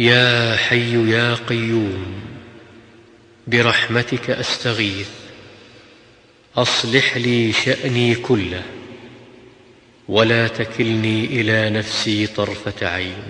يا حي يا قيوم برحمتك أستغيث أصلح لي شأني كله ولا تكلني إلى نفسي طرفة عين.